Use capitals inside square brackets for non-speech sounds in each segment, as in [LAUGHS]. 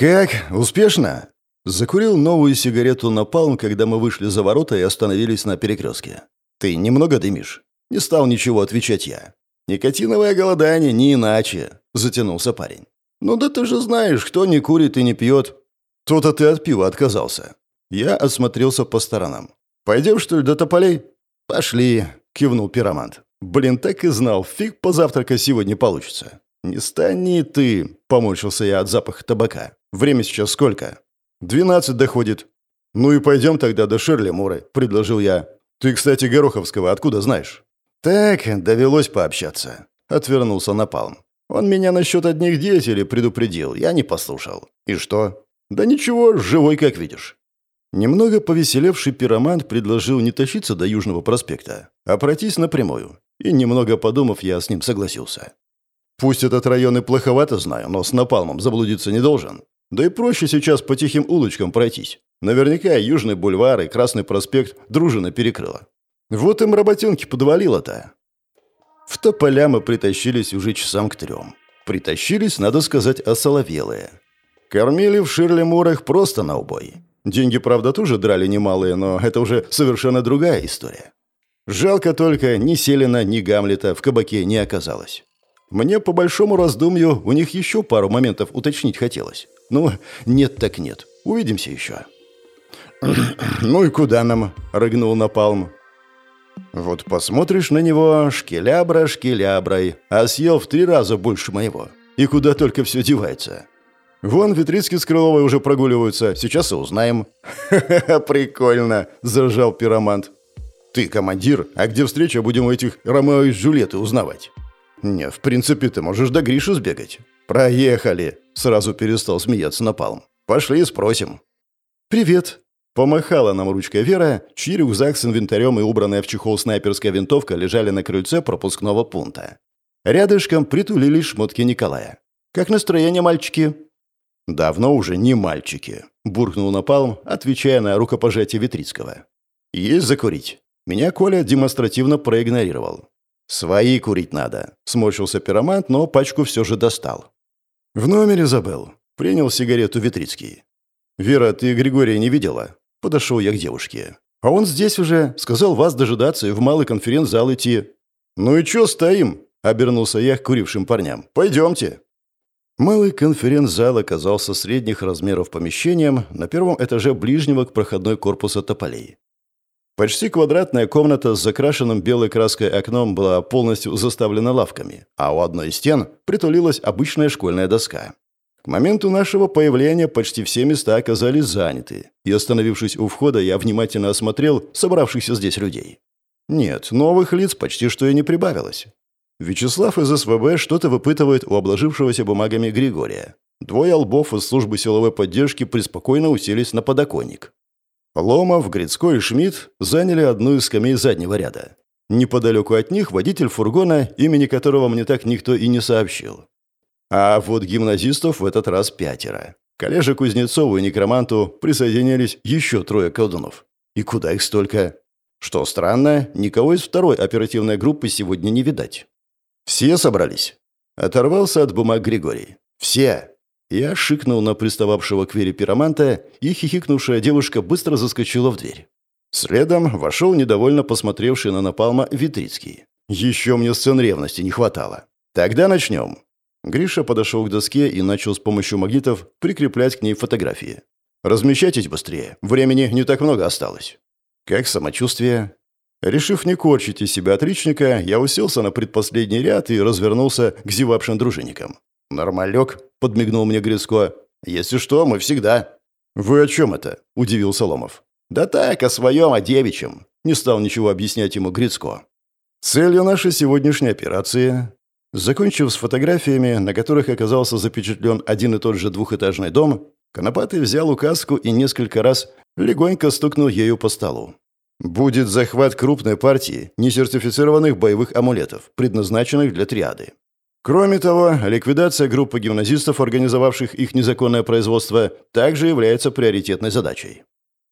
«Как? Успешно?» Закурил новую сигарету напалм, когда мы вышли за ворота и остановились на перекрестке. «Ты немного дымишь?» Не стал ничего отвечать я. «Никотиновое голодание, не иначе», — затянулся парень. «Ну да ты же знаешь, кто не курит и не пьет». «То-то ты от пива отказался». Я осмотрелся по сторонам. «Пойдем, что ли, до тополей?» «Пошли», — кивнул пиромант. «Блин, так и знал, фиг позавтрака сегодня получится». «Не стани ты», — поморщился я от запаха табака. «Время сейчас сколько?» «Двенадцать доходит». «Ну и пойдем тогда до Шерли Муры», — предложил я. «Ты, кстати, Гороховского откуда знаешь?» «Так, довелось пообщаться», — отвернулся Напалм. «Он меня насчет одних деятелей предупредил, я не послушал». «И что?» «Да ничего, живой, как видишь». Немного повеселевший пиромант предложил не тащиться до Южного проспекта, а пройтись напрямую. И немного подумав, я с ним согласился. Пусть этот район и плоховато знаю, но с напалмом заблудиться не должен. Да и проще сейчас по тихим улочкам пройтись. Наверняка Южный бульвар и Красный проспект дружно перекрыло. Вот им работенки подвалило-то. В тополя мы притащились уже часам к трем. Притащились, надо сказать, осоловелые. Кормили в Ширли-Мурах просто на убой. Деньги, правда, тоже драли немалые, но это уже совершенно другая история. Жалко только, ни Селина, ни Гамлета в кабаке не оказалось. Мне, по большому раздумью, у них еще пару моментов уточнить хотелось. Ну, нет так нет. Увидимся еще. [CLEARS THROAT] «Ну и куда нам?» — рыгнул Напалм. «Вот посмотришь на него, шкелябра шкеляброй, а съел в три раза больше моего. И куда только все девается. Вон Витрицкий с Крыловой уже прогуливаются, сейчас и узнаем». «Ха-ха-ха, [LAUGHS] прикольно!» — заржал пиромант. «Ты командир, а где встреча будем у этих Ромео и Джульетты узнавать?» «Не, в принципе, ты можешь до Гриши сбегать». «Проехали!» — сразу перестал смеяться Напалм. «Пошли спросим». «Привет!» — помахала нам ручкой Вера, чьи рюкзак с инвентарем и убранная в чехол снайперская винтовка лежали на крыльце пропускного пункта. Рядышком притулились шмотки Николая. «Как настроение, мальчики?» «Давно уже не мальчики», — буркнул Напалм, отвечая на рукопожатие Витрицкого. «Есть закурить». Меня Коля демонстративно проигнорировал. «Свои курить надо», — сморщился пиромант, но пачку все же достал. «В номере забыл». Принял сигарету Витрицкий. «Вера, ты Григория не видела?» Подошел я к девушке. «А он здесь уже. Сказал вас дожидаться и в малый конференц-зал идти». «Ну и чё стоим?» — обернулся я к курившим парням. «Пойдемте». Малый конференц-зал оказался средних размеров помещением на первом этаже ближнего к проходной корпуса тополей. Почти квадратная комната с закрашенным белой краской окном была полностью заставлена лавками, а у одной из стен притулилась обычная школьная доска. К моменту нашего появления почти все места оказались заняты, и, остановившись у входа, я внимательно осмотрел собравшихся здесь людей. Нет, новых лиц почти что и не прибавилось. Вячеслав из СВБ что-то выпытывает у обложившегося бумагами Григория. Двое лбов из службы силовой поддержки преспокойно уселись на подоконник. Ломов, Грицко и Шмидт заняли одну из скамей заднего ряда. Неподалеку от них водитель фургона, имени которого мне так никто и не сообщил. А вот гимназистов в этот раз пятеро. К Олеже Кузнецову и некроманту присоединились еще трое колдунов. И куда их столько? Что странно, никого из второй оперативной группы сегодня не видать. Все собрались. Оторвался от бумаг Григорий. Все. Я шикнул на пристававшего к Вере пироманта, и хихикнувшая девушка быстро заскочила в дверь. Следом вошел недовольно посмотревший на Напалма Витрицкий. Еще мне сцен ревности не хватало. Тогда начнем. Гриша подошел к доске и начал с помощью магнитов прикреплять к ней фотографии. «Размещайтесь быстрее. Времени не так много осталось». «Как самочувствие?» Решив не корчить из себя отличника, я уселся на предпоследний ряд и развернулся к зевавшим дружинникам. «Нормалек», — подмигнул мне Грицко. «Если что, мы всегда». «Вы о чем это?» — удивился Ломов. «Да так, о своем, о девичьем». Не стал ничего объяснять ему Грицко. Целью нашей сегодняшней операции Закончив с фотографиями, на которых оказался запечатлен один и тот же двухэтажный дом, Конопатый взял указку и несколько раз легонько стукнул ею по столу. «Будет захват крупной партии несертифицированных боевых амулетов, предназначенных для триады. Кроме того, ликвидация группы гимназистов, организовавших их незаконное производство, также является приоритетной задачей.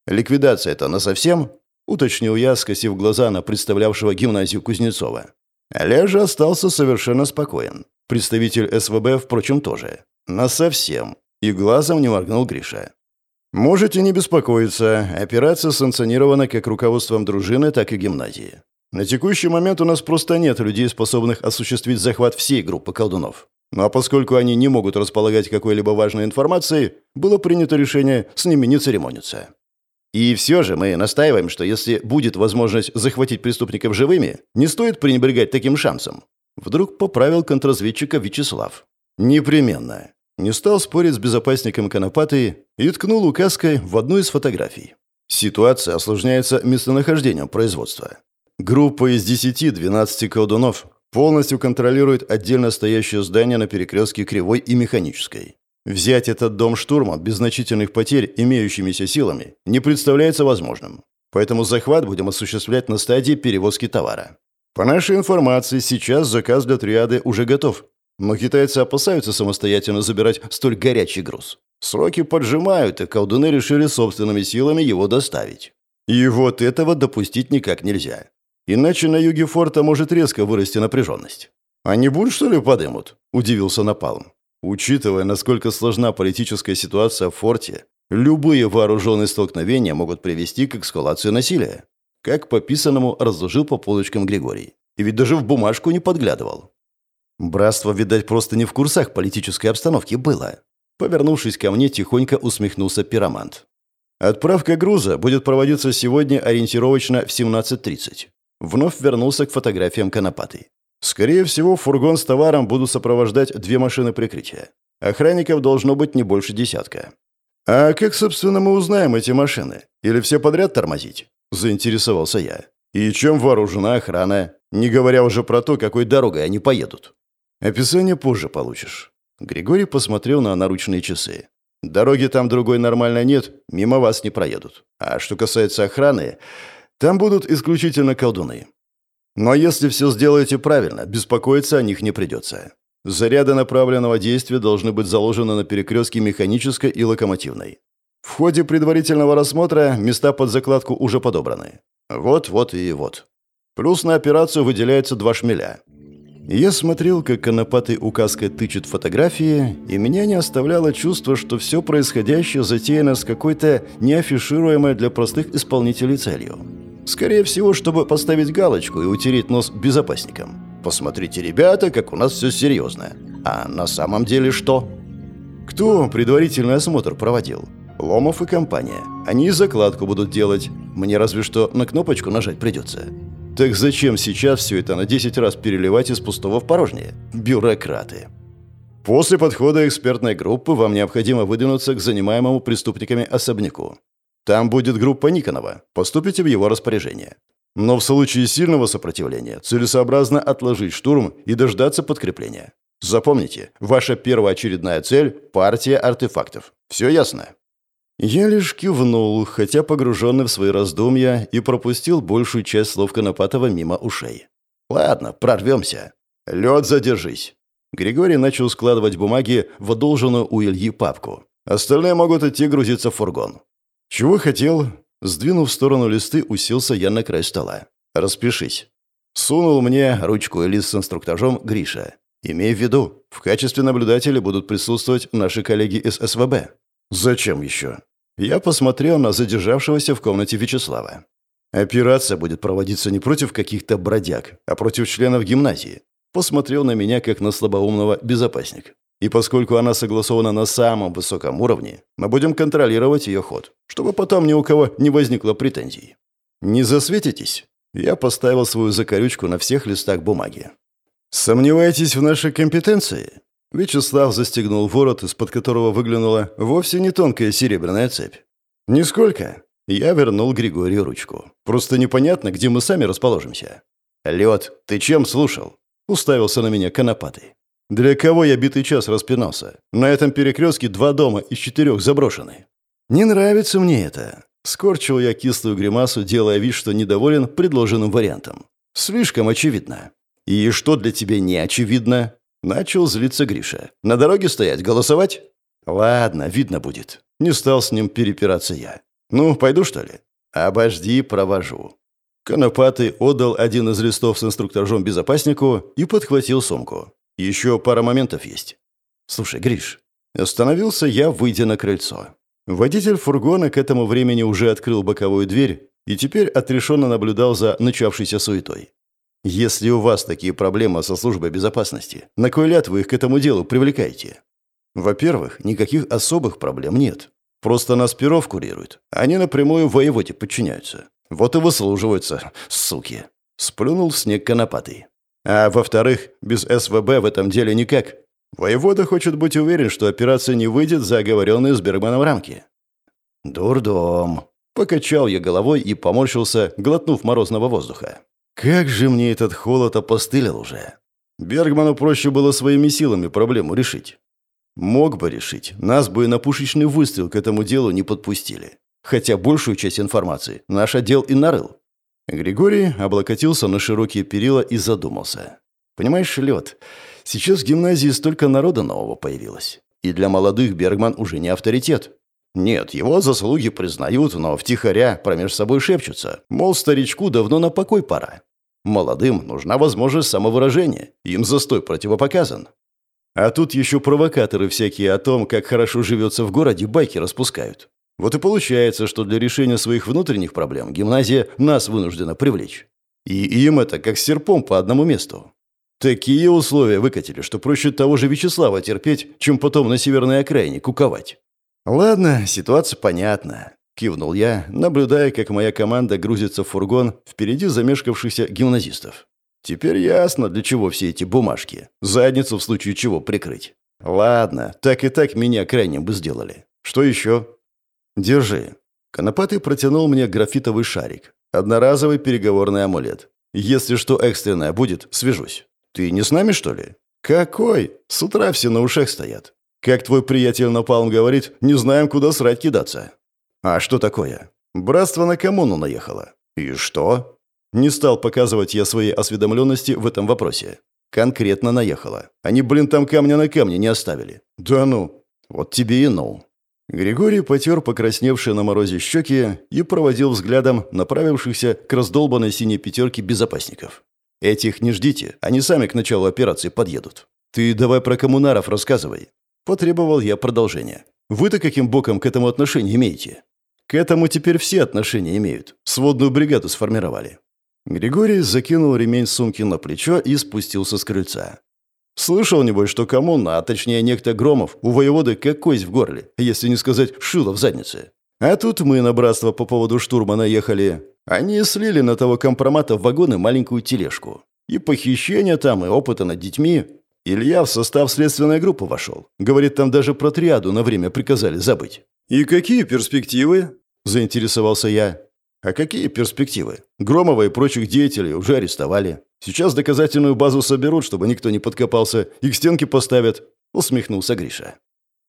Ликвидация это насовсем, уточнил я, скосив глаза на представлявшего гимназию Кузнецова. Олежа остался совершенно спокоен. Представитель СВБ, впрочем, тоже. Насовсем. И глазом не моргнул Гриша. «Можете не беспокоиться. Операция санкционирована как руководством дружины, так и гимназии. На текущий момент у нас просто нет людей, способных осуществить захват всей группы колдунов. Ну а поскольку они не могут располагать какой-либо важной информацией, было принято решение с ними не церемониться. И все же мы настаиваем, что если будет возможность захватить преступников живыми, не стоит пренебрегать таким шансом. Вдруг поправил контрразведчика Вячеслав. Непременно. Не стал спорить с безопасником Конопатой и ткнул указкой в одну из фотографий. Ситуация осложняется местонахождением производства. Группа из 10-12 колдунов полностью контролирует отдельно стоящее здание на перекрестке Кривой и Механической. Взять этот дом штурмом без значительных потерь имеющимися силами не представляется возможным. Поэтому захват будем осуществлять на стадии перевозки товара. По нашей информации, сейчас заказ для триады уже готов. Но китайцы опасаются самостоятельно забирать столь горячий груз. Сроки поджимают, и колдуны решили собственными силами его доставить. И вот этого допустить никак нельзя. Иначе на юге форта может резко вырасти напряженность. «А не будут, что ли, подымут?» – удивился Напалм. Учитывая, насколько сложна политическая ситуация в форте, любые вооруженные столкновения могут привести к эскалации насилия. Как по писанному разложил по полочкам Григорий. И ведь даже в бумажку не подглядывал. Братство, видать, просто не в курсах политической обстановки было. Повернувшись ко мне, тихонько усмехнулся пиромант. Отправка груза будет проводиться сегодня ориентировочно в 17.30. Вновь вернулся к фотографиям Конопаты. Скорее всего, фургон с товаром будут сопровождать две машины прикрытия. Охранников должно быть не больше десятка. «А как, собственно, мы узнаем эти машины? Или все подряд тормозить?» – заинтересовался я. «И чем вооружена охрана? Не говоря уже про то, какой дорогой они поедут». «Описание позже получишь». Григорий посмотрел на наручные часы. «Дороги там другой нормально нет, мимо вас не проедут. А что касается охраны, там будут исключительно колдуны. Но если все сделаете правильно, беспокоиться о них не придется. Заряды направленного действия должны быть заложены на перекрестке механической и локомотивной. В ходе предварительного рассмотра места под закладку уже подобраны. Вот, вот и вот. Плюс на операцию выделяется два шмеля. Я смотрел, как конопатый указкой тычет фотографии, и меня не оставляло чувство, что все происходящее затеяно с какой-то неафишируемой для простых исполнителей целью. Скорее всего, чтобы поставить галочку и утереть нос безопасникам. Посмотрите, ребята, как у нас все серьезно. А на самом деле что? Кто предварительный осмотр проводил? Ломов и компания. Они закладку будут делать. Мне разве что на кнопочку нажать придется. Так зачем сейчас все это на 10 раз переливать из пустого в порожнее? Бюрократы. После подхода экспертной группы вам необходимо выдвинуться к занимаемому преступниками особняку. Там будет группа Никонова. Поступите в его распоряжение. Но в случае сильного сопротивления целесообразно отложить штурм и дождаться подкрепления. Запомните, ваша первоочередная цель – партия артефактов. Все ясно?» Я лишь кивнул, хотя погруженный в свои раздумья, и пропустил большую часть слов Конопатова мимо ушей. «Ладно, прорвемся. Лед задержись». Григорий начал складывать бумаги в одолженную у Ильи папку. Остальные могут идти грузиться в фургон. «Чего хотел?» Сдвинув в сторону листы, уселся я на край стола. «Распишись». Сунул мне ручку и лист с инструктажом Гриша. «Имей в виду, в качестве наблюдателя будут присутствовать наши коллеги из СВБ». «Зачем еще?» Я посмотрел на задержавшегося в комнате Вячеслава. «Операция будет проводиться не против каких-то бродяг, а против членов гимназии». Посмотрел на меня, как на слабоумного безопасника. И поскольку она согласована на самом высоком уровне, мы будем контролировать ее ход, чтобы потом ни у кого не возникло претензий. Не засветитесь? Я поставил свою закорючку на всех листах бумаги. Сомневаетесь в нашей компетенции? Вячеслав застегнул ворот, из-под которого выглянула вовсе не тонкая серебряная цепь. «Нисколько». Я вернул Григорию ручку. «Просто непонятно, где мы сами расположимся». «Лед, ты чем слушал?» Уставился на меня конопатый. Для кого я битый час распинался? На этом перекрестке два дома из четырех заброшены. Не нравится мне это. Скорчил я кислую гримасу, делая вид, что недоволен предложенным вариантом. Слишком очевидно. И что для тебя не очевидно? Начал злиться Гриша. На дороге стоять, голосовать? Ладно, видно будет. Не стал с ним перепираться я. Ну, пойду, что ли? Обожди, провожу. Конопатый отдал один из листов с инструктажом безопаснику и подхватил сумку. Еще пара моментов есть. Слушай, Гриш, Остановился я, выйдя на крыльцо. Водитель фургона к этому времени уже открыл боковую дверь и теперь отрешенно наблюдал за начавшейся суетой. «Если у вас такие проблемы со службой безопасности, на кой ляд вы их к этому делу привлекаете?» «Во-первых, никаких особых проблем нет. Просто нас перов курируют. Они напрямую воеводе подчиняются. Вот и выслуживаются, суки!» Сплюнул в снег конопатый. «А во-вторых, без СВБ в этом деле никак. Воевода хочет быть уверен, что операция не выйдет за оговоренные с Бергманом рамки. «Дурдом!» Покачал я головой и поморщился, глотнув морозного воздуха. «Как же мне этот холод опостылил уже!» Бергману проще было своими силами проблему решить. Мог бы решить, нас бы на пушечный выстрел к этому делу не подпустили. Хотя большую часть информации наш отдел и нарыл. Григорий облокотился на широкие перила и задумался. «Понимаешь, лед, Сейчас в гимназии столько народа нового появилось. И для молодых Бергман уже не авторитет. Нет, его заслуги признают, но втихаря промеж собой шепчутся. Мол, старичку давно на покой пора. Молодым нужна возможность самовыражения. Им застой противопоказан. А тут еще провокаторы всякие о том, как хорошо живется в городе, байки распускают. Вот и получается, что для решения своих внутренних проблем гимназия нас вынуждена привлечь. И им это как серпом по одному месту. Такие условия выкатили, что проще того же Вячеслава терпеть, чем потом на северной окраине куковать. Ладно, ситуация понятна. Кивнул я, наблюдая, как моя команда грузится в фургон впереди замешкавшихся гимназистов. Теперь ясно, для чего все эти бумажки. Задницу в случае чего прикрыть. Ладно, так и так меня крайним бы сделали. Что еще? Держи. Конопатый протянул мне графитовый шарик. Одноразовый переговорный амулет. Если что экстренное будет, свяжусь. «Ты не с нами, что ли?» «Какой? С утра все на ушах стоят. Как твой приятель Напалм говорит, не знаем, куда срать кидаться». «А что такое?» «Братство на коммуну наехало». «И что?» Не стал показывать я своей осведомленности в этом вопросе. Конкретно наехало. Они, блин, там камня на камне не оставили. Да ну. Вот тебе и ну. Григорий потер покрасневшие на морозе щеки и проводил взглядом направившихся к раздолбанной синей пятерке безопасников. Этих не ждите, они сами к началу операции подъедут. Ты давай про коммунаров рассказывай. Потребовал я продолжения. Вы-то каким боком к этому отношение имеете? К этому теперь все отношения имеют. Сводную бригаду сформировали. Григорий закинул ремень сумки на плечо и спустился с крыльца. Слышал, небось, что коммуна, а точнее некто Громов, у воеводы как кость в горле, если не сказать шило в заднице. А тут мы на братство по поводу штурма наехали. Они слили на того компромата в вагоны маленькую тележку. И похищение там, и опыта над детьми. Илья в состав следственной группы вошел. Говорит, там даже про триаду на время приказали забыть. «И какие перспективы?» – заинтересовался я. «А какие перспективы? Громова и прочих деятелей уже арестовали. Сейчас доказательную базу соберут, чтобы никто не подкопался, и к стенке поставят», – усмехнулся Гриша.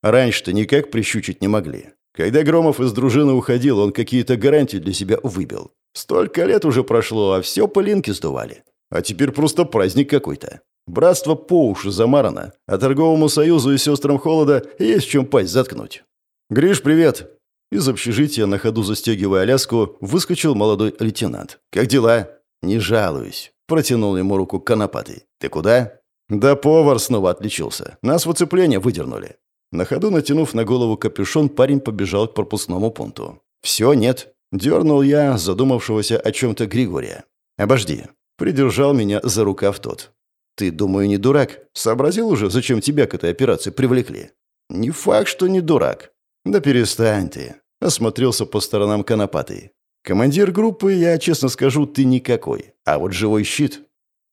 «Раньше-то никак прищучить не могли. Когда Громов из дружины уходил, он какие-то гарантии для себя выбил. Столько лет уже прошло, а все пылинки сдували. А теперь просто праздник какой-то. Братство по уши замарано, а торговому союзу и сестрам холода есть чем пасть заткнуть. «Гриш, привет!» Из общежития, на ходу застегивая Аляску, выскочил молодой лейтенант. «Как дела?» «Не жалуюсь», — протянул ему руку конопатый. «Ты куда?» «Да повар снова отличился. Нас в оцепление выдернули. На ходу, натянув на голову капюшон, парень побежал к пропускному пункту. «Все, нет». Дернул я задумавшегося о чем-то Григория. «Обожди». Придержал меня за рукав тот. «Ты, думаю, не дурак? Сообразил уже, зачем тебя к этой операции привлекли?» «Не факт, что не дурак». «Да перестань ты», — осмотрелся по сторонам конопатый. «Командир группы, я честно скажу, ты никакой. А вот живой щит...»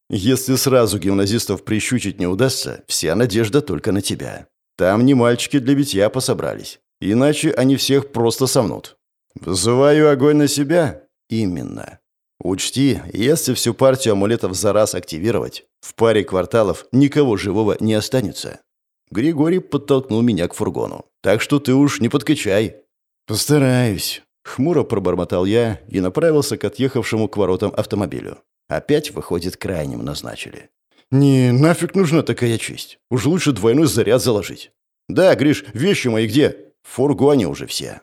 «Если сразу гимназистов прищучить не удастся, вся надежда только на тебя. Там не мальчики для битья пособрались. Иначе они всех просто сомнут. Вызываю огонь на себя? Именно. Учти, если всю партию амулетов за раз активировать, в паре кварталов никого живого не останется. Григорий подтолкнул меня к фургону. Так что ты уж не подкачай. Постараюсь. Хмуро пробормотал я и направился к отъехавшему к воротам автомобилю. Опять, выходит, крайним назначили. «Не, нафиг нужна такая честь. Уж лучше двойной заряд заложить». «Да, Гриш, вещи мои где?» «В фургоне уже все».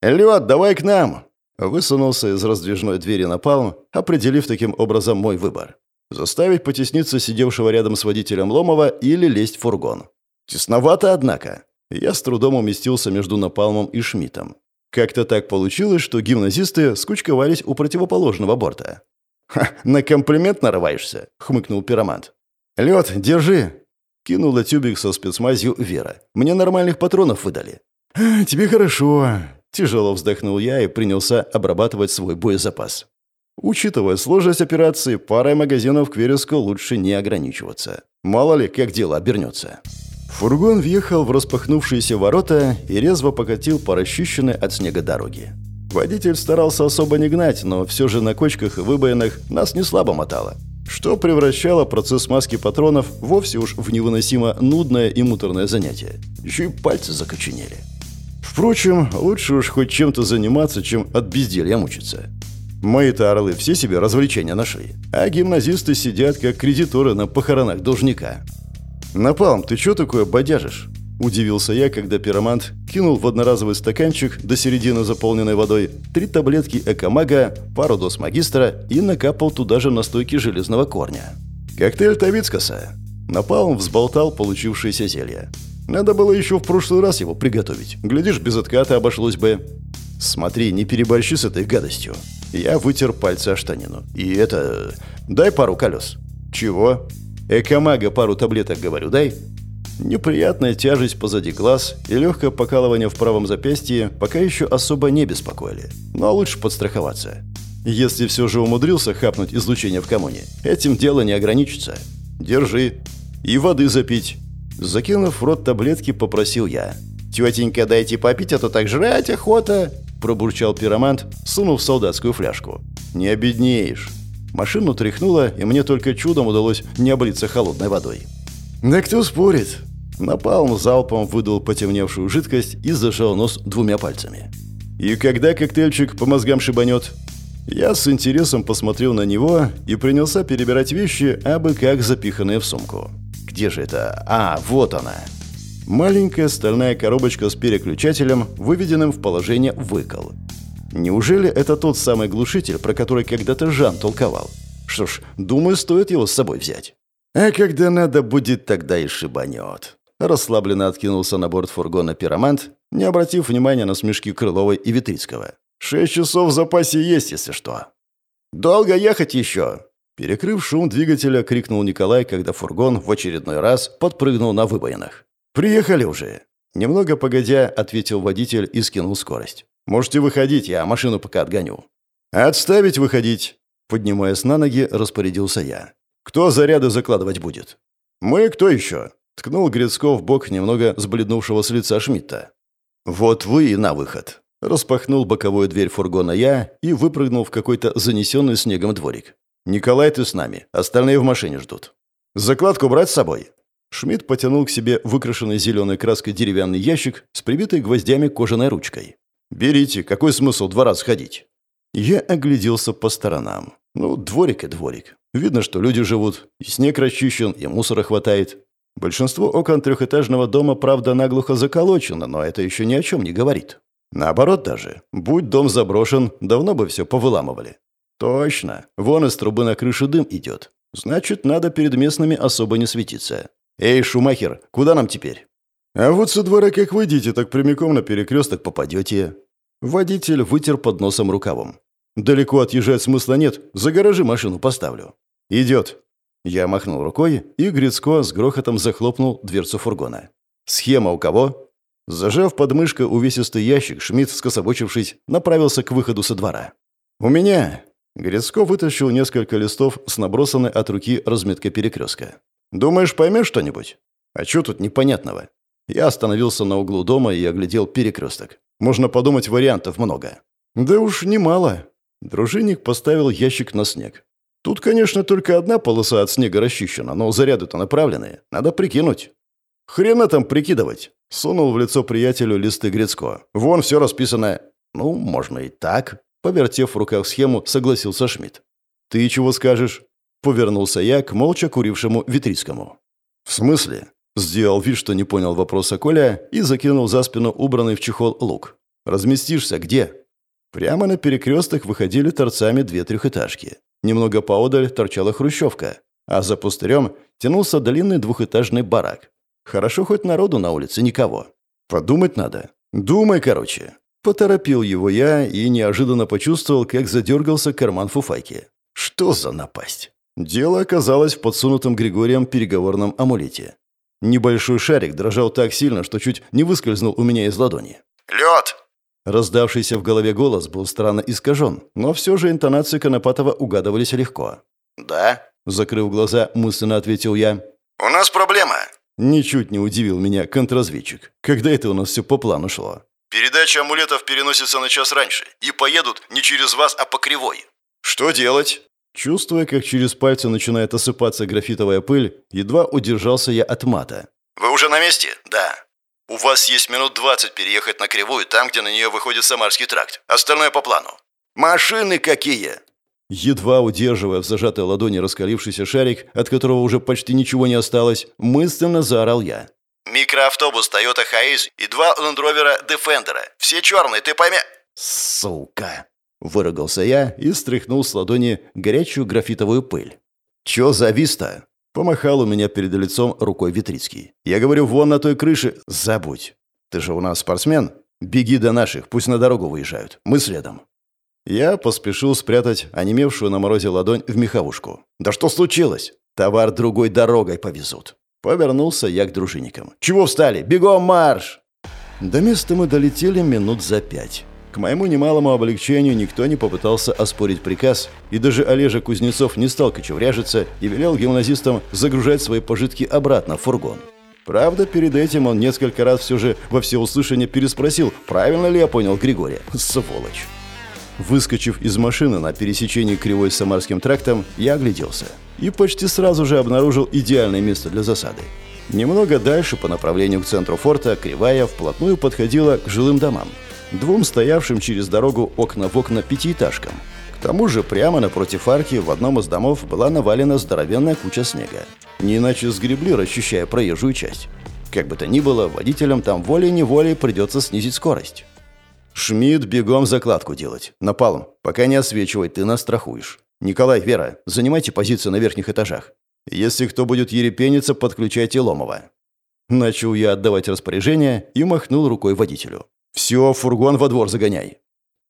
«Лед, давай к нам!» Высунулся из раздвижной двери на палм, определив таким образом мой выбор. Заставить потесниться сидевшего рядом с водителем Ломова или лезть в фургон. Тесновато, однако. Я с трудом уместился между Напалмом и Шмидтом. Как-то так получилось, что гимназисты скучковались у противоположного борта. «Ха, на комплимент нарываешься?» — хмыкнул пиромант. «Лед, держи!» — кинула тюбик со спецмазью Вера. «Мне нормальных патронов выдали». «А, «Тебе хорошо», — тяжело вздохнул я и принялся обрабатывать свой боезапас. Учитывая сложность операции, парой магазинов к вереску лучше не ограничиваться. Мало ли, как дело обернется. Фургон въехал в распахнувшиеся ворота и резво покатил по расчищенной от снега дороге. Водитель старался особо не гнать, но все же на кочках и выбоинах нас не слабо мотало, что превращало процесс маски патронов вовсе уж в невыносимо нудное и муторное занятие. Еще и пальцы закоченели. Впрочем, лучше уж хоть чем-то заниматься, чем от безделья мучиться. Мои-то орлы все себе развлечения нашли, а гимназисты сидят как кредиторы на похоронах должника. «Напалм, ты что такое бодяжишь?» Удивился я, когда пиромант кинул в одноразовый стаканчик до середины заполненной водой три таблетки экомага, пару доз магистра и накапал туда же настойки железного корня. «Коктейль Тавицкаса». Напалм взболтал получившееся зелье. Надо было еще в прошлый раз его приготовить. Глядишь, без отката обошлось бы. Смотри, не переборщи с этой гадостью. Я вытер пальцы о штанину. И это... Дай пару колес. Чего? Экомага пару таблеток, говорю, дай. Неприятная тяжесть позади глаз и легкое покалывание в правом запястье пока еще особо не беспокоили. Но лучше подстраховаться. Если все же умудрился хапнуть излучение в коммуне, этим дело не ограничится. Держи. И воды запить. Закинув в рот таблетки, попросил я. «Тетенька, дайте попить, а то так жрать охота!» Пробурчал пиромант, сунув солдатскую фляжку. «Не обеднеешь». Машину тряхнуло, и мне только чудом удалось не облиться холодной водой. «Да кто спорит?» Напалм залпом выдал потемневшую жидкость и зажал нос двумя пальцами. «И когда коктейльчик по мозгам шибанет?» Я с интересом посмотрел на него и принялся перебирать вещи, абы как запиханные в сумку. «Где же это? А, вот она!» Маленькая стальная коробочка с переключателем, выведенным в положение «выкол». Неужели это тот самый глушитель, про который когда-то Жан толковал? Что ж, думаю, стоит его с собой взять. А когда надо будет, тогда и шибанет. Расслабленно откинулся на борт фургона пиромант, не обратив внимания на смешки Крыловой и Витрицкого. «Шесть часов в запасе есть, если что». «Долго ехать еще?» Перекрыв шум двигателя, крикнул Николай, когда фургон в очередной раз подпрыгнул на выбоинах. «Приехали уже!» Немного погодя, ответил водитель и скинул скорость. «Можете выходить, я машину пока отгоню». «Отставить выходить!» Поднимаясь на ноги, распорядился я. Кто заряды закладывать будет? Мы кто еще? Ткнул Грицков в бок немного сбледнувшего с лица Шмидта. Вот вы и на выход. Распахнул боковую дверь фургона я и выпрыгнул в какой-то занесенный снегом дворик. «Николай, ты с нами. Остальные в машине ждут». «Закладку брать с собой?» Шмидт потянул к себе выкрашенный зеленой краской деревянный ящик с прибитой гвоздями кожаной ручкой. «Берите. Какой смысл два раза ходить?» Я огляделся по сторонам. Ну, дворик и дворик. Видно, что люди живут, и снег расчищен, и мусора хватает. Большинство окон трехэтажного дома, правда, наглухо заколочено, но это еще ни о чем не говорит. Наоборот даже. Будь дом заброшен, давно бы все повыламывали. Точно. Вон из трубы на крышу дым идет. Значит, надо перед местными особо не светиться. Эй, Шумахер, куда нам теперь? А вот со двора как выйдете, так прямиком на перекресток попадете. Водитель вытер под носом рукавом. Далеко отъезжать смысла нет, за гаражи машину поставлю. Идет. Я махнул рукой, и Грицко с грохотом захлопнул дверцу фургона. Схема у кого? Зажав под мышкой увесистый ящик, Шмидт, скособочившись, направился к выходу со двора. «У меня!» Грицко вытащил несколько листов с набросанной от руки разметкой перекрестка. «Думаешь, поймешь что-нибудь?» «А что тут непонятного?» Я остановился на углу дома и оглядел перекресток. Можно подумать, вариантов много. «Да уж немало. Дружинник поставил ящик на снег. Тут, конечно, только одна полоса от снега расчищена, но заряды-то направленные. Надо прикинуть. Хрена там прикидывать. Сунул в лицо приятелю листы Грицко. Вон все расписано. Ну, можно и так. Повертев в руках схему, согласился Шмидт. Ты чего скажешь? Повернулся я к молча курившему Витрицкому. В смысле? Сделал вид, что не понял вопроса Коля и закинул за спину убранный в чехол лук. «Разместишься где?» Прямо на перекресток выходили торцами две трехэтажки. Немного поодаль торчала хрущевка, а за пустырем тянулся длинный двухэтажный барак. Хорошо хоть народу на улице никого. Подумать надо. Думай, короче. Поторопил его я и неожиданно почувствовал, как задергался карман фуфайки. Что за напасть? Дело оказалось в подсунутом Григорием переговорном амулете. Небольшой шарик дрожал так сильно, что чуть не выскользнул у меня из ладони. «Лед!» Раздавшийся в голове голос был странно искажен, но все же интонации Конопатова угадывались легко. «Да?» – закрыв глаза, мысленно ответил я. «У нас проблема!» Ничуть не удивил меня контрразведчик. Когда это у нас все по плану шло? «Передача амулетов переносится на час раньше, и поедут не через вас, а по кривой». «Что делать?» Чувствуя, как через пальцы начинает осыпаться графитовая пыль, едва удержался я от мата. «Вы уже на месте?» «Да». «У вас есть минут двадцать переехать на Кривую, там, где на нее выходит Самарский тракт. Остальное по плану». «Машины какие?» Едва удерживая в зажатой ладони раскалившийся шарик, от которого уже почти ничего не осталось, мысленно заорал я. «Микроавтобус Toyota Hiace и два Rover Defender. Все черные, ты пойми...» «Сука!» Выругался я и стряхнул с ладони горячую графитовую пыль. «Чё завис-то?» Помахал у меня перед лицом рукой Витрицкий. «Я говорю, вон на той крыше. Забудь. Ты же у нас спортсмен. Беги до наших, пусть на дорогу выезжают. Мы следом». Я поспешил спрятать онемевшую на морозе ладонь в меховушку. «Да что случилось? Товар другой дорогой повезут». Повернулся я к дружинникам. «Чего встали? Бегом марш!» До места мы долетели минут за пять. К моему немалому облегчению никто не попытался оспорить приказ, и даже Олежа Кузнецов не стал кочевряжиться и велел гимназистам загружать свои пожитки обратно в фургон. Правда, перед этим он несколько раз все же во всеуслышание переспросил, правильно ли я понял Григория. Сволочь. Выскочив из машины на пересечении Кривой с Самарским трактом, я огляделся и почти сразу же обнаружил идеальное место для засады. Немного дальше, по направлению к центру форта, Кривая вплотную подходила к жилым домам двум стоявшим через дорогу окна в окна пятиэтажкам. К тому же прямо напротив арки в одном из домов была навалена здоровенная куча снега. Не иначе сгребли, расчищая проезжую часть. Как бы то ни было, водителям там волей-неволей придется снизить скорость. Шмидт бегом закладку делать. Напалм. Пока не освечивай, ты нас страхуешь. Николай, Вера, занимайте позиции на верхних этажах. Если кто будет ерепениться, подключайте Ломова. Начал я отдавать распоряжение и махнул рукой водителю. «Все, фургон во двор загоняй».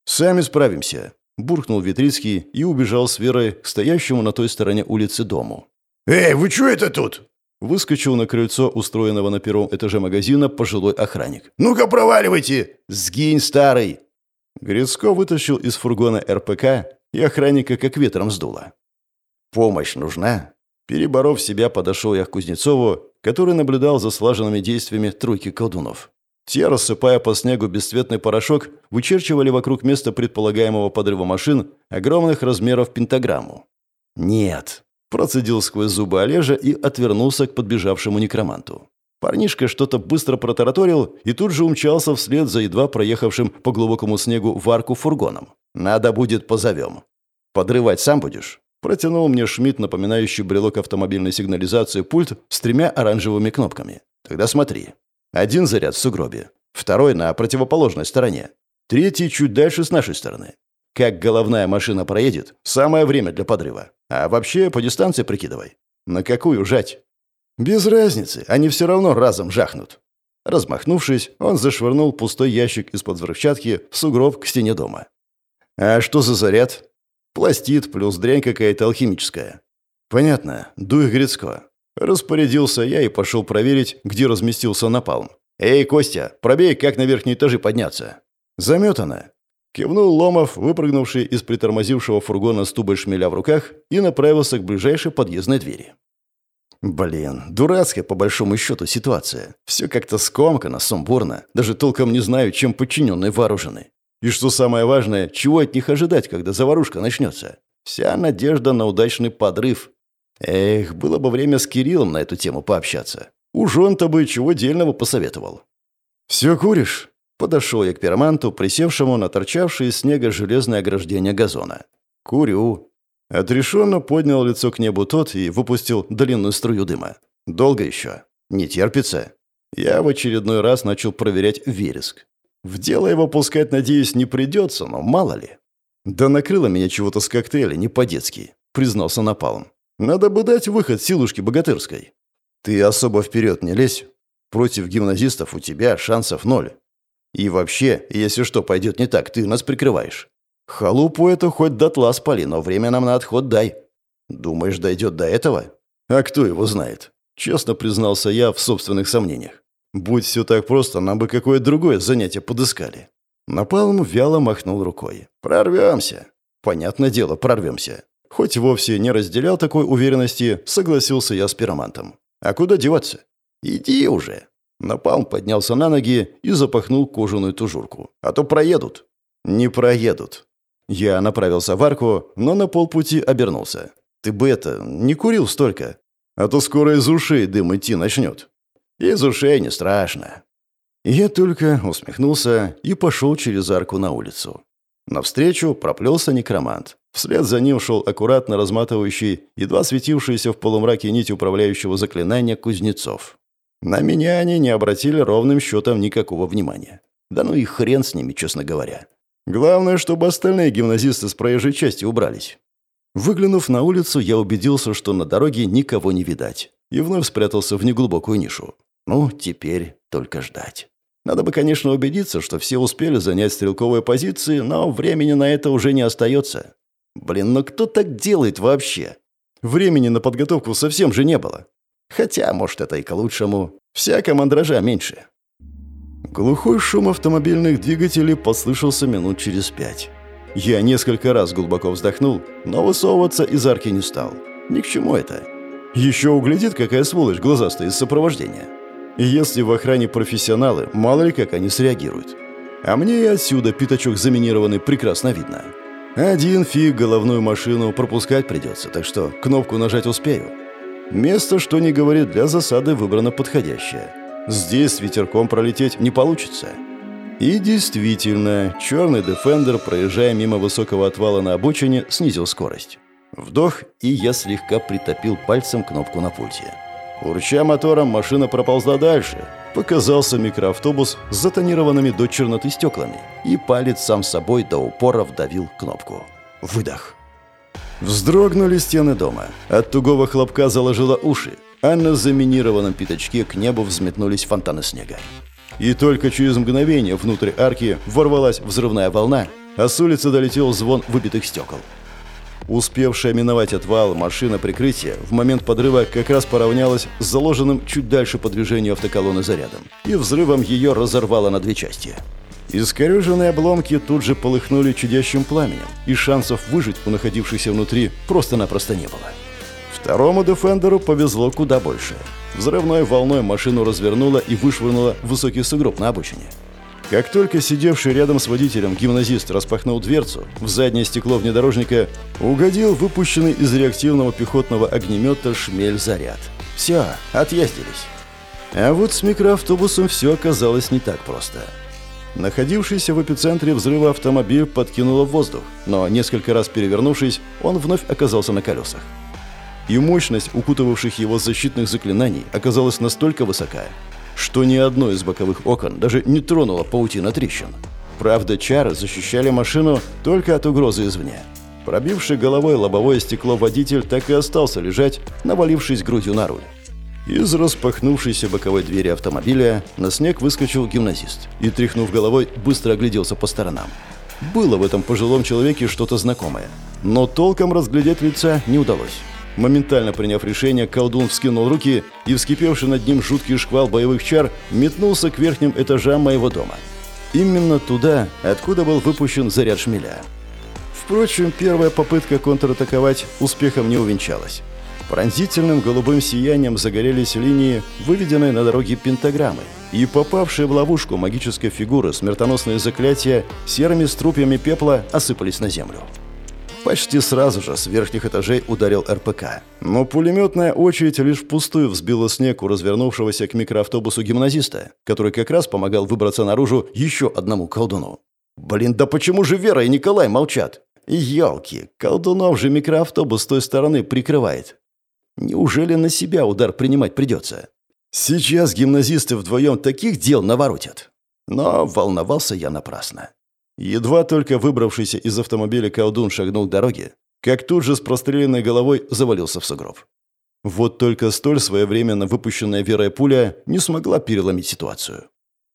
«Сами справимся», – буркнул Витрицкий и убежал с Верой к стоящему на той стороне улицы дому. «Эй, вы что это тут?» Выскочил на крыльцо устроенного на первом этаже магазина пожилой охранник. «Ну-ка, проваливайте!» «Сгинь, старый!» Грицко вытащил из фургона РПК, и охранника как ветром сдуло. «Помощь нужна?» Переборов себя, подошел я к Кузнецову, который наблюдал за слаженными действиями тройки колдунов. Те, рассыпая по снегу бесцветный порошок, вычерчивали вокруг места предполагаемого подрыва машин огромных размеров пентаграмму. «Нет», – процедил сквозь зубы Олежа и отвернулся к подбежавшему некроманту. Парнишка что-то быстро протараторил и тут же умчался вслед за едва проехавшим по глубокому снегу в арку фургоном. «Надо будет, позовем». «Подрывать сам будешь?» Протянул мне Шмидт, напоминающий брелок автомобильной сигнализации пульт с тремя оранжевыми кнопками. «Тогда смотри». Один заряд в сугробе, второй на противоположной стороне, третий чуть дальше с нашей стороны. Как головная машина проедет, самое время для подрыва. А вообще по дистанции прикидывай. На какую жать? Без разницы, они все равно разом жахнут. Размахнувшись, он зашвырнул пустой ящик из-под взрывчатки в сугроб к стене дома. А что за заряд? Пластид плюс дрянь какая-то алхимическая. Понятно, дух Грицко. Распорядился я и пошел проверить, где разместился напалм. «Эй, Костя, пробей, как на верхние этажи подняться». «Заметано». Кивнул Ломов, выпрыгнувший из притормозившего фургона с тубой шмеля в руках, и направился к ближайшей подъездной двери. Блин, дурацкая по большому счету ситуация. Все как-то скомкано, сумбурно. Даже толком не знаю, чем подчиненные вооружены. И что самое важное, чего от них ожидать, когда заварушка начнется? Вся надежда на удачный подрыв. Эх, было бы время с Кириллом на эту тему пообщаться. Уж он-то бы чего дельного посоветовал. «Все куришь?» Подошел я к пироманту, присевшему на торчавшее из снега железное ограждение газона. «Курю». Отрешенно поднял лицо к небу тот и выпустил длинную струю дыма. «Долго еще? Не терпится?» Я в очередной раз начал проверять вереск. В дело его пускать, надеюсь, не придется, но мало ли. «Да накрыло меня чего-то с коктейля, не по-детски», — признался Напалм. Надо бы дать выход силушке богатырской. Ты особо вперед не лезь. Против гимназистов у тебя шансов ноль. И вообще, если что пойдет не так, ты нас прикрываешь. Халупу это хоть дотла спали, но время нам на отход дай. Думаешь, дойдет до этого? А кто его знает? Честно признался я в собственных сомнениях. Будь все так просто, нам бы какое другое занятие подыскали. Напалм вяло махнул рукой. «Прорвемся». «Понятное дело, прорвемся». Хоть вовсе не разделял такой уверенности, согласился я с пиромантом. «А куда деваться?» «Иди уже». Напалм поднялся на ноги и запахнул кожаную тужурку. «А то проедут». «Не проедут». Я направился в арку, но на полпути обернулся. «Ты бы это, не курил столько, а то скоро из ушей дым идти начнет». «Из ушей не страшно». Я только усмехнулся и пошел через арку на улицу. Навстречу проплелся некромант. Вслед за ним шел аккуратно разматывающий, едва светившийся в полумраке нить управляющего заклинания Кузнецов. На меня они не обратили ровным счетом никакого внимания. Да ну и хрен с ними, честно говоря. Главное, чтобы остальные гимназисты с проезжей части убрались. Выглянув на улицу, я убедился, что на дороге никого не видать, и вновь спрятался в неглубокую нишу. Ну, теперь только ждать. Надо бы, конечно, убедиться, что все успели занять стрелковые позиции, но времени на это уже не остается. Блин, ну кто так делает вообще? Времени на подготовку совсем же не было. Хотя, может, это и к лучшему. Всяко мандража меньше. Глухой шум автомобильных двигателей послышался минут через пять. Я несколько раз глубоко вздохнул, но высовываться из арки не стал. Ни к чему это. Еще углядит, какая сволочь глазастая из сопровождения. Если в охране профессионалы, мало ли как они среагируют. А мне и отсюда пятачок заминированный прекрасно видно. Один фиг головную машину пропускать придется, так что кнопку нажать успею. Место, что не говорит, для засады выбрано подходящее. Здесь ветерком пролететь не получится. И действительно, черный Defender, проезжая мимо высокого отвала на обочине, снизил скорость. Вдох, и я слегка притопил пальцем кнопку на пульте. Урча мотором, машина проползла дальше. Показался микроавтобус с затонированными до черноты стеклами, и палец сам собой до упора вдавил кнопку. Выдох. Вздрогнули стены дома. От тугого хлопка заложило уши, а на заминированном пятачке к небу взметнулись фонтаны снега. И только через мгновение внутрь арки ворвалась взрывная волна, а с улицы долетел звон выбитых стекол. Успевшая миновать отвал машина прикрытия в момент подрыва как раз поравнялась с заложенным чуть дальше по движению автоколонны зарядом, и взрывом ее разорвало на две части. Искореженные обломки тут же полыхнули чудящим пламенем, и шансов выжить у находившихся внутри просто-напросто не было. Второму «Дефендеру» повезло куда больше. Взрывной волной машину развернуло и вышвырнуло высокий сугроб на обочине. Как только сидевший рядом с водителем гимназист распахнул дверцу, в заднее стекло внедорожника угодил выпущенный из реактивного пехотного огнемета шмель-заряд. Все, отъездились. А вот с микроавтобусом все оказалось не так просто. Находившийся в эпицентре взрыва автомобиль подкинуло в воздух, но несколько раз перевернувшись, он вновь оказался на колесах. И мощность укутывавших его защитных заклинаний оказалась настолько высокая, что ни одно из боковых окон даже не тронуло паутина трещин. Правда, чары защищали машину только от угрозы извне. Пробивший головой лобовое стекло водитель так и остался лежать, навалившись грудью на руль. Из распахнувшейся боковой двери автомобиля на снег выскочил гимназист и, тряхнув головой, быстро огляделся по сторонам. Было в этом пожилом человеке что-то знакомое, но толком разглядеть лица не удалось. Моментально приняв решение, колдун вскинул руки, и вскипевший над ним жуткий шквал боевых чар метнулся к верхним этажам моего дома. Именно туда, откуда был выпущен заряд шмеля. Впрочем, первая попытка контратаковать успехом не увенчалась. Пронзительным голубым сиянием загорелись линии, выведенные на дороге пентаграммы, и попавшие в ловушку магической фигуры смертоносные заклятия серыми струпьями пепла осыпались на землю. Почти сразу же с верхних этажей ударил РПК. Но пулеметная очередь лишь впустую взбила снег у развернувшегося к микроавтобусу гимназиста, который как раз помогал выбраться наружу еще одному колдуну. «Блин, да почему же Вера и Николай молчат?» «Елки, колдунов же микроавтобус с той стороны прикрывает. Неужели на себя удар принимать придется? Сейчас гимназисты вдвоем таких дел наворотят». Но волновался я напрасно. Едва только выбравшийся из автомобиля колдун шагнул к дороге, как тут же с простреленной головой завалился в сугроб. Вот только столь своевременно выпущенная Верой пуля не смогла переломить ситуацию.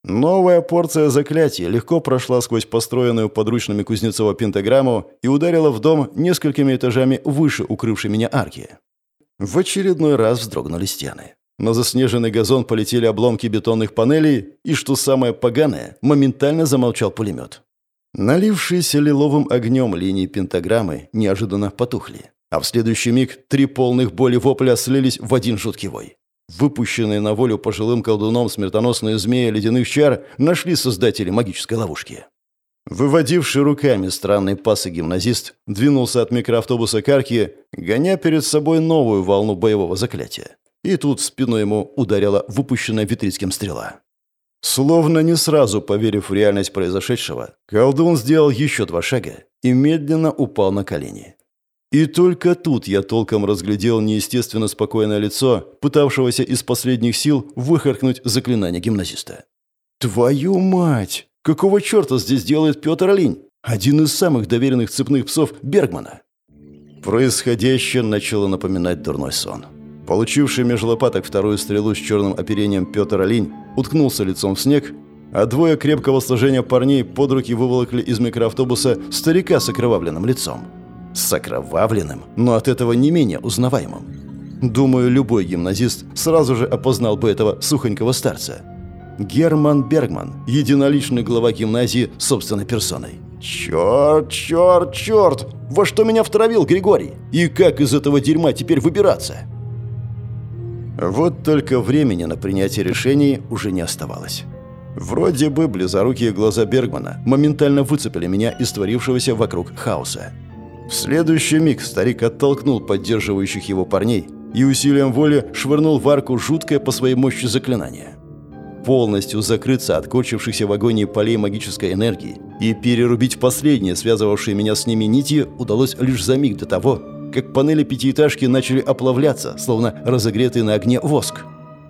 Новая порция заклятия легко прошла сквозь построенную подручными Кузнецова пентаграмму и ударила в дом несколькими этажами выше укрывшей меня арки. В очередной раз вздрогнули стены. На заснеженный газон полетели обломки бетонных панелей, и, что самое поганое, моментально замолчал пулемет. Налившиеся лиловым огнем линии пентаграммы неожиданно потухли, а в следующий миг три полных боли вопля слились в один жуткий вой. Выпущенные на волю пожилым колдуном смертоносные змеи ледяных чар нашли создатели магической ловушки. Выводивший руками странный пас и гимназист двинулся от микроавтобуса к арке, гоня перед собой новую волну боевого заклятия. И тут в спину ему ударила выпущенная Витрицким стрела. Словно не сразу поверив в реальность произошедшего, колдун сделал еще два шага и медленно упал на колени. И только тут я толком разглядел неестественно спокойное лицо, пытавшегося из последних сил выхаркнуть заклинание гимназиста. «Твою мать! Какого черта здесь делает Петр Олень? Один из самых доверенных цепных псов Бергмана!» Происходящее начало напоминать дурной сон. Получивший меж лопаток вторую стрелу с черным оперением Петр Олень уткнулся лицом в снег, а двое крепкого сложения парней под руки выволокли из микроавтобуса старика с окровавленным лицом. С окровавленным, но от этого не менее узнаваемым. Думаю, любой гимназист сразу же опознал бы этого сухонького старца. Герман Бергман, единоличный глава гимназии собственной персоной. «Черт, черт, черт! Во что меня втравил Григорий? И как из этого дерьма теперь выбираться?» Вот только времени на принятие решений уже не оставалось. Вроде бы близорукие глаза Бергмана моментально выцепили меня из творившегося вокруг хаоса. В следующий миг старик оттолкнул поддерживающих его парней и усилием воли швырнул в арку жуткое по своей мощи заклинание. Полностью закрыться от корчившихся в агонии полей магической энергии и перерубить последние, связывавшие меня с ними нити, удалось лишь за миг до того, как панели пятиэтажки начали оплавляться, словно разогретый на огне воск.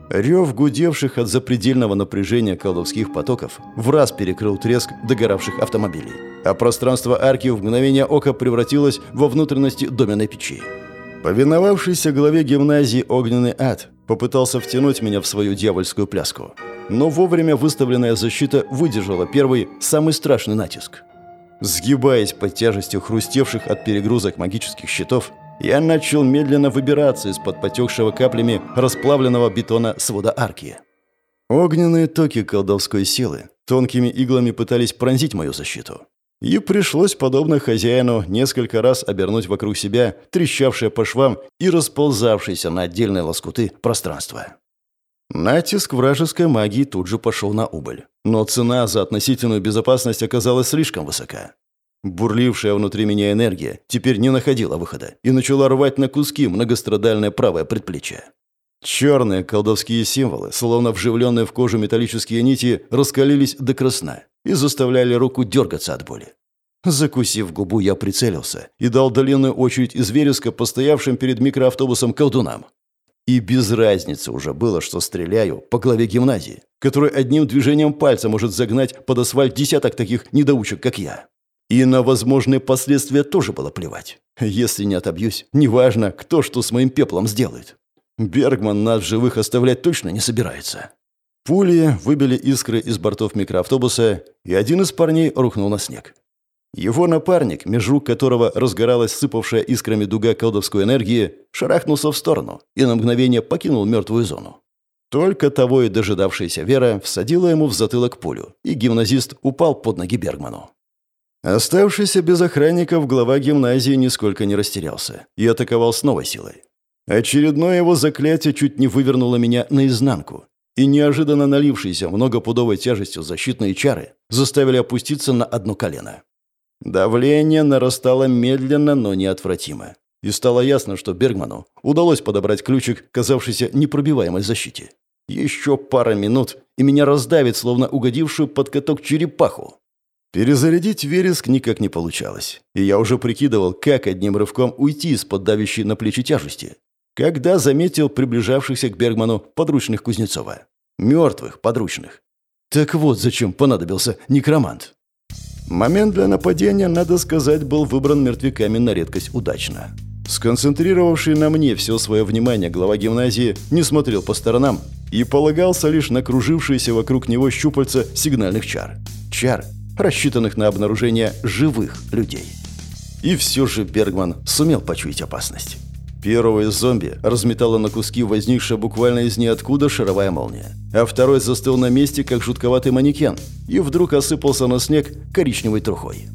Рев гудевших от запредельного напряжения колдовских потоков в раз перекрыл треск догоравших автомобилей, а пространство арки в мгновение ока превратилось во внутренности доменной печи. Повиновавшийся главе гимназии огненный ад попытался втянуть меня в свою дьявольскую пляску, но вовремя выставленная защита выдержала первый, самый страшный натиск – Сгибаясь под тяжестью хрустевших от перегрузок магических щитов, я начал медленно выбираться из-под потекшего каплями расплавленного бетона свода арки. Огненные токи колдовской силы тонкими иглами пытались пронзить мою защиту. И пришлось, подобно хозяину, несколько раз обернуть вокруг себя трещавшее по швам и расползавшееся на отдельные лоскуты пространство. Натиск вражеской магии тут же пошел на убыль. Но цена за относительную безопасность оказалась слишком высока. Бурлившая внутри меня энергия теперь не находила выхода и начала рвать на куски многострадальное правое предплечье. Черные колдовские символы, словно вживленные в кожу металлические нити, раскалились до красна и заставляли руку дергаться от боли. Закусив губу, я прицелился и дал длинную очередь из вереска постоявшим перед микроавтобусом колдунам. И без разницы уже было, что стреляю по главе гимназии, который одним движением пальца может загнать под асфальт десяток таких недоучек, как я. И на возможные последствия тоже было плевать. Если не отобьюсь, неважно, кто что с моим пеплом сделает. Бергман нас в живых оставлять точно не собирается. Пули выбили искры из бортов микроавтобуса, и один из парней рухнул на снег. Его напарник, меж рук которого разгоралась сыпавшая искрами дуга колдовской энергии, шарахнулся в сторону и на мгновение покинул мертвую зону. Только того и дожидавшаяся Вера всадила ему в затылок пулю, и гимназист упал под ноги Бергману. Оставшийся без охранников глава гимназии нисколько не растерялся и атаковал с новой силой. Очередное его заклятие чуть не вывернуло меня наизнанку, и неожиданно налившиеся многопудовой тяжестью защитные чары заставили опуститься на одно колено. Давление нарастало медленно, но неотвратимо. И стало ясно, что Бергману удалось подобрать ключик, казавшийся непробиваемой защите. Еще пара минут, и меня раздавит, словно угодившую под каток черепаху. Перезарядить вереск никак не получалось, и я уже прикидывал, как одним рывком уйти из-под давящей на плечи тяжести, когда заметил приближавшихся к Бергману подручных Кузнецова. Мертвых подручных. Так вот зачем понадобился некромант. Момент для нападения, надо сказать, был выбран мертвяками на редкость удачно. Сконцентрировавший на мне все свое внимание глава гимназии не смотрел по сторонам и полагался лишь на кружившиеся вокруг него щупальца сигнальных чар. Чар, рассчитанных на обнаружение живых людей. И все же Бергман сумел почуять опасность. Первого из зомби разметало на куски возникшая буквально из ниоткуда шаровая молния, а второй застыл на месте, как жутковатый манекен, и вдруг осыпался на снег коричневой трухой.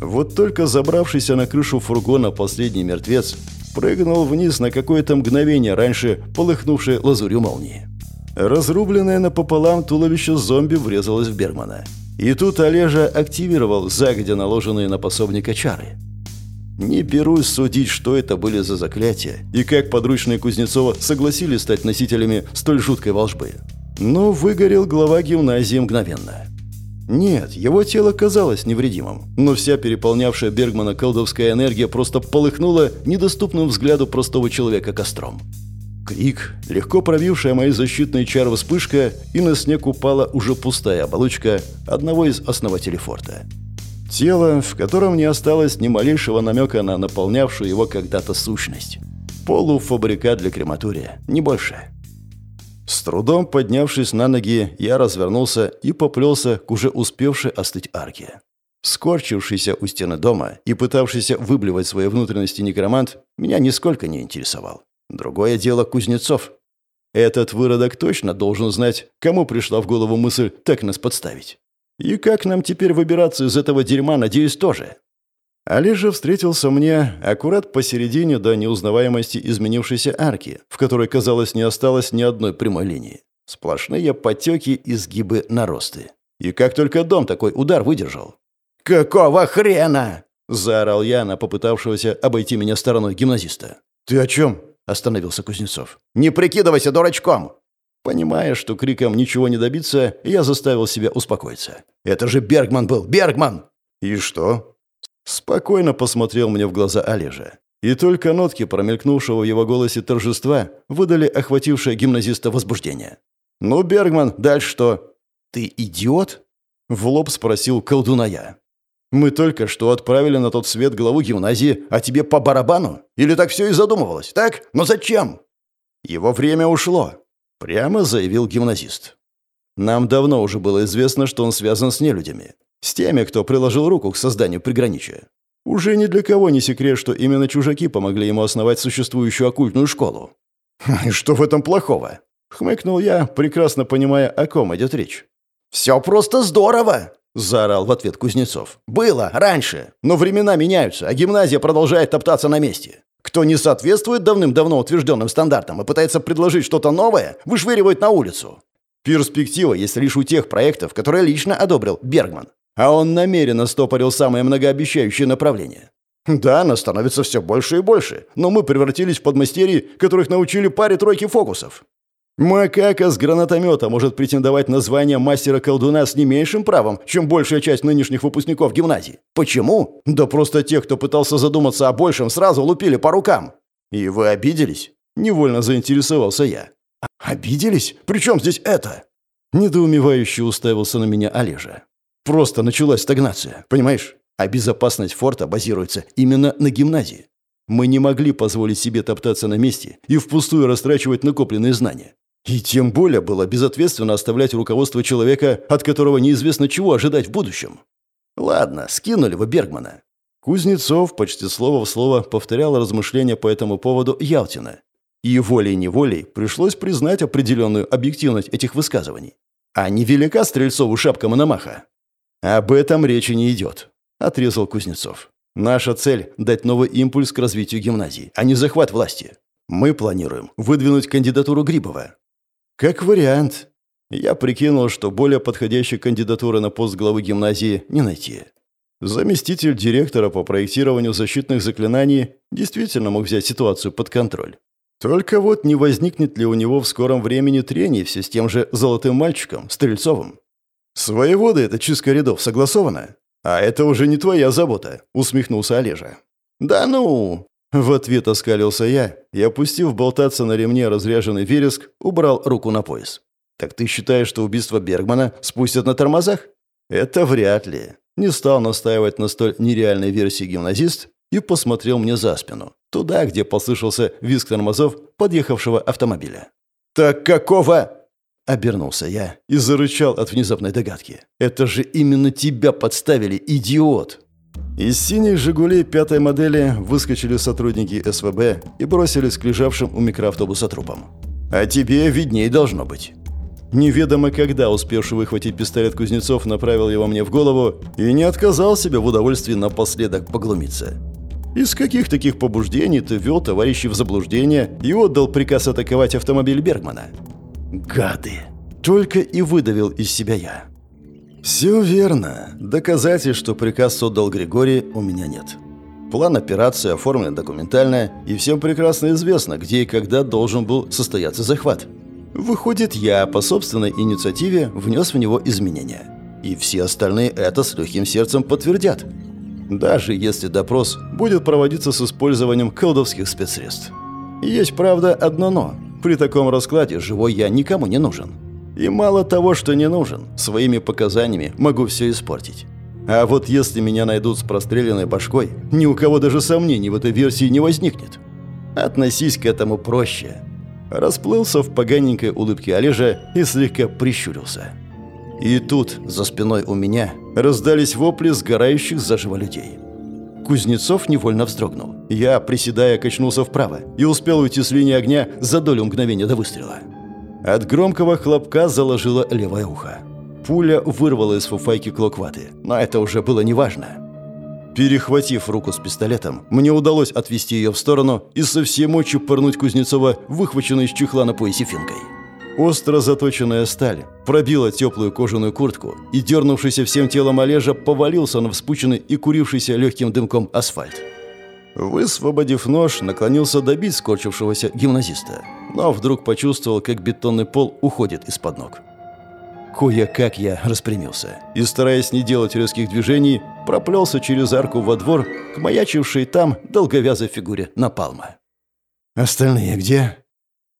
Вот только забравшийся на крышу фургона последний мертвец прыгнул вниз на какое-то мгновение раньше полыхнувшей лазурью молнии. Разрубленное напополам туловище зомби врезалось в Бергмана. И тут Олежа активировал загодя наложенные на пособника чары. Не берусь судить, что это были за заклятия, и как подручные Кузнецова согласились стать носителями столь жуткой волжбы. Но выгорел глава гимназии мгновенно. Нет, его тело казалось невредимым, но вся переполнявшая Бергмана колдовская энергия просто полыхнула недоступным взгляду простого человека костром. Крик, легко пробившая мои защитные чары вспышка, и на снег упала уже пустая оболочка одного из основателей форта. Тело, в котором не осталось ни малейшего намека на наполнявшую его когда-то сущность. Полуфабрикат для крематория, не больше. С трудом поднявшись на ноги, я развернулся и поплелся к уже успевшей остыть арке. Скорчившийся у стены дома и пытавшийся выблевать свои внутренности некромант меня нисколько не интересовал. Другое дело Кузнецов. Этот выродок точно должен знать, кому пришла в голову мысль так нас подставить. И как нам теперь выбираться из этого дерьма, надеюсь, тоже. Олежа встретился мне аккурат посередине до неузнаваемости изменившейся арки, в которой, казалось, не осталось ни одной прямой линии. Сплошные потеки и сгибы наросты. И как только дом такой удар выдержал. «Какого хрена?» – заорал я на попытавшегося обойти меня стороной гимназиста. «Ты о чем?» – остановился Кузнецов. «Не прикидывайся дурачком!» Понимая, что криком ничего не добиться, я заставил себя успокоиться. «Это же Бергман был! Бергман!» «И что?» Спокойно посмотрел мне в глаза Олежа. И только нотки, промелькнувшего в его голосе торжества, выдали охватившее гимназиста возбуждение. «Ну, Бергман, дальше что?» «Ты идиот?» — в лоб спросил колдуна я. «Мы только что отправили на тот свет главу гимназии, а тебе по барабану? Или так все и задумывалось, так? Но зачем?» «Его время ушло», — прямо заявил гимназист. «Нам давно уже было известно, что он связан с нелюдями. С теми, кто приложил руку к созданию приграничия. Уже ни для кого не секрет, что именно чужаки помогли ему основать существующую оккультную школу. [LAUGHS] «И что в этом плохого?» — хмыкнул я, прекрасно понимая, о ком идет речь. «Все просто здорово!» — заорал в ответ Кузнецов. «Было, раньше. Но времена меняются, а гимназия продолжает топтаться на месте. Кто не соответствует давным-давно утвержденным стандартам и пытается предложить что-то новое, вышвыривают на улицу. Перспектива есть лишь у тех проектов, которые лично одобрил Бергман. А он намеренно стопорил самые многообещающие направления. Да, нас становится все больше и больше, но мы превратились в подмастерье, которых научили паре тройки фокусов. Макака с гранатомета может претендовать на звание мастера-колдуна с не меньшим правом, чем большая часть нынешних выпускников гимназии. Почему? Да просто тех, кто пытался задуматься о большем, сразу лупили по рукам. И вы обиделись? Невольно заинтересовался я. Обиделись? При чем здесь это? Недоумевающе уставился на меня Олежа. Просто началась стагнация, понимаешь? А безопасность форта базируется именно на гимназии. Мы не могли позволить себе топтаться на месте и впустую растрачивать накопленные знания. И тем более было безответственно оставлять руководство человека, от которого неизвестно чего ожидать в будущем. Ладно, скинули вы Бергмана. Кузнецов почти слово в слово повторял размышления по этому поводу Ялтина. И волей-неволей пришлось признать определенную объективность этих высказываний. А не велика Стрельцову шапка Мономаха. «Об этом речи не идет», — отрезал Кузнецов. «Наша цель — дать новый импульс к развитию гимназии, а не захват власти. Мы планируем выдвинуть кандидатуру Грибова». «Как вариант». Я прикинул, что более подходящей кандидатуры на пост главы гимназии не найти. Заместитель директора по проектированию защитных заклинаний действительно мог взять ситуацию под контроль. Только вот не возникнет ли у него в скором времени трений все с тем же золотым мальчиком, Стрельцовым. «Свои воды — это чистка рядов, согласовано?» «А это уже не твоя забота», — усмехнулся Олежа. «Да ну!» В ответ оскалился я и, опустив болтаться на ремне разряженный вереск, убрал руку на пояс. «Так ты считаешь, что убийство Бергмана спустят на тормозах?» «Это вряд ли». Не стал настаивать на столь нереальной версии гимназист и посмотрел мне за спину, туда, где послышался визг тормозов подъехавшего автомобиля. «Так какого?» Обернулся я и зарычал от внезапной догадки. «Это же именно тебя подставили, идиот!» Из синих «Жигулей» пятой модели выскочили сотрудники СВБ и бросились к лежавшим у микроавтобуса трупам. «А тебе видней должно быть». Неведомо когда успевший выхватить пистолет Кузнецов направил его мне в голову и не отказал себе в удовольствии напоследок поглумиться. Из каких таких побуждений ты вел товарищей в заблуждение и отдал приказ атаковать автомобиль Бергмана? Гады! Только и выдавил из себя я. Все верно. Доказательств, что приказ отдал Григорий, у меня нет. План операции оформлен документально, и всем прекрасно известно, где и когда должен был состояться захват. Выходит, я по собственной инициативе внес в него изменения. И все остальные это с легким сердцем подтвердят. Даже если допрос будет проводиться с использованием колдовских спецсредств. Есть, правда, одно «но». При таком раскладе живой я никому не нужен. И мало того, что не нужен, своими показаниями могу все испортить. А вот если меня найдут с простреленной башкой, ни у кого даже сомнений в этой версии не возникнет. Относись к этому проще. Расплылся в поганенькой улыбке Олежа и слегка прищурился. И тут, за спиной у меня, раздались вопли сгорающих заживо людей. Кузнецов невольно вздрогнул. Я, приседая, качнулся вправо и успел уйти с линии огня за долю мгновения до выстрела. От громкого хлопка заложило левое ухо. Пуля вырвала из фуфайки клок ваты, но это уже было неважно. Перехватив руку с пистолетом, мне удалось отвести ее в сторону и со всей мочи пырнуть Кузнецова, выхваченной из чехла на поясе финкой. Остро заточенная сталь пробила теплую кожаную куртку, и дернувшийся всем телом Олежа повалился на вспученный и курившийся легким дымком асфальт. Высвободив нож, наклонился добить скорчившегося гимназиста, но вдруг почувствовал, как бетонный пол уходит из-под ног. Кое-как я распрямился и, стараясь не делать резких движений, проплелся через арку во двор к маячившей там долговязой фигуре Напалма. «Остальные где?»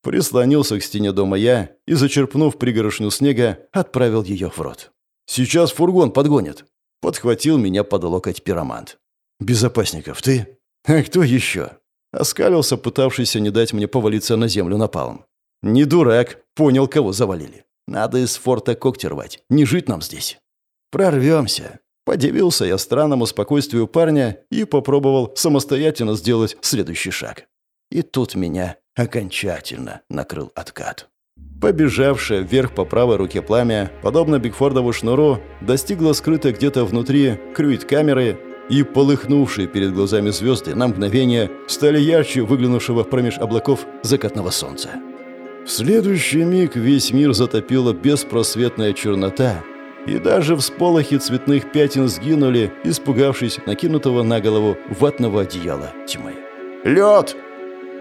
Прислонился к стене дома я и, зачерпнув пригорошню снега, отправил ее в рот. «Сейчас фургон подгонит!» Подхватил меня под локоть пиромант. «Безопасников, ты?» «А кто еще?» Оскалился, пытавшийся не дать мне повалиться на землю напалом. «Не дурак, понял, кого завалили. Надо из форта когти рвать, не жить нам здесь». «Прорвемся!» Подивился я странному спокойствию парня и попробовал самостоятельно сделать следующий шаг. И тут меня окончательно накрыл откат. Побежавшее вверх по правой руке пламя, подобно Бигфордову шнуру, достигло скрытой где-то внутри крюит-камеры, и полыхнувшие перед глазами звезды на мгновение стали ярче выглянувшего промеж облаков закатного солнца. В следующий миг весь мир затопила беспросветная чернота, и даже всполохи цветных пятен сгинули, испугавшись накинутого на голову ватного одеяла тьмы. «Лед!»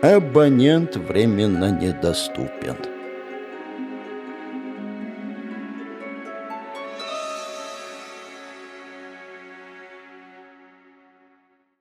Абонент временно недоступен.